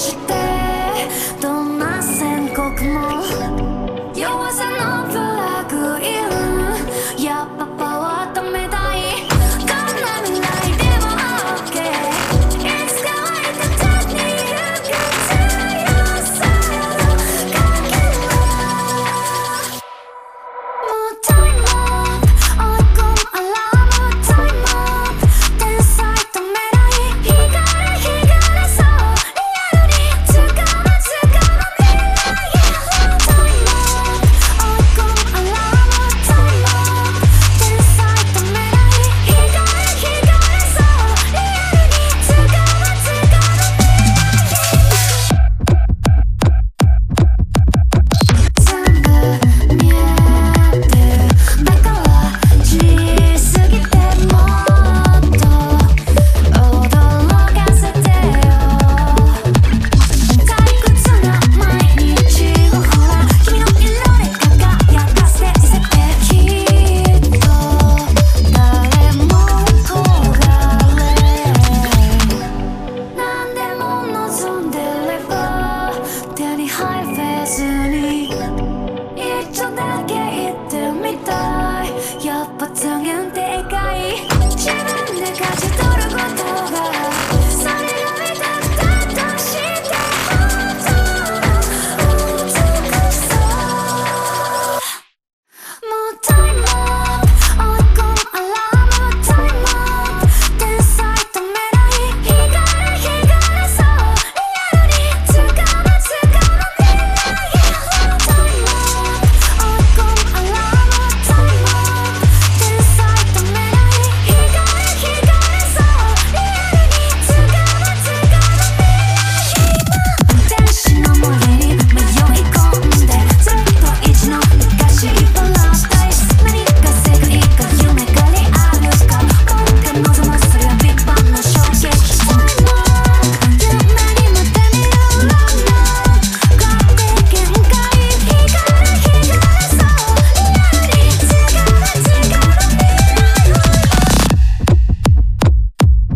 should